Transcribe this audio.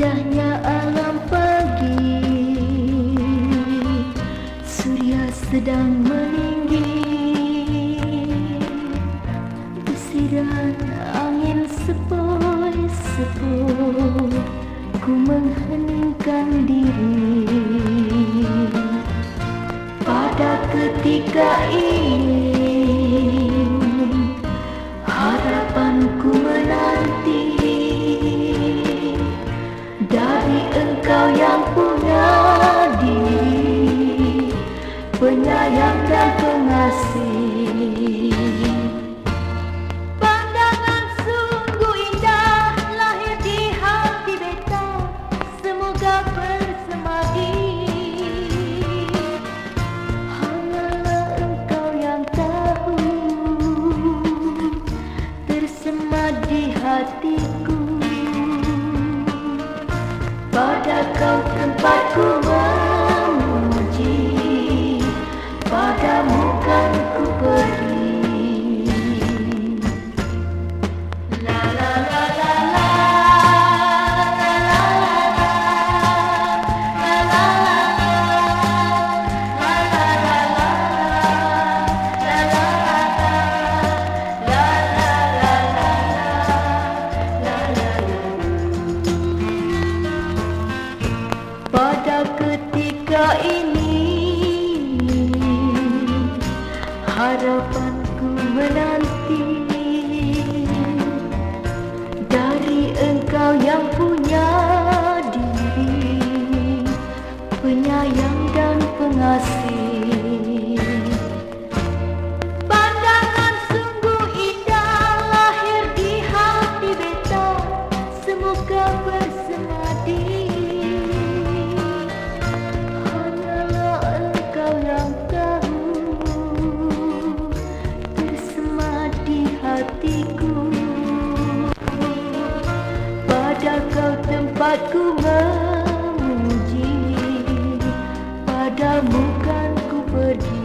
indahnya alam pagi. Surya sedang meninggi. Desiran angin sepoi-sepoi Ku mengheningkan diri. Pada ketika ini Penyayang dan pengasih. Pandangan sungguh indah lahir di hati beta. Semoga bersemadi Hanyalah engkau yang tahu. Tersemat di hatiku. Pada kau tempatku ketika ini Harapanku menanti. Dari engkau yang punya hatiku. Pada kau tempatku memuji. Padamu kan ku pergi.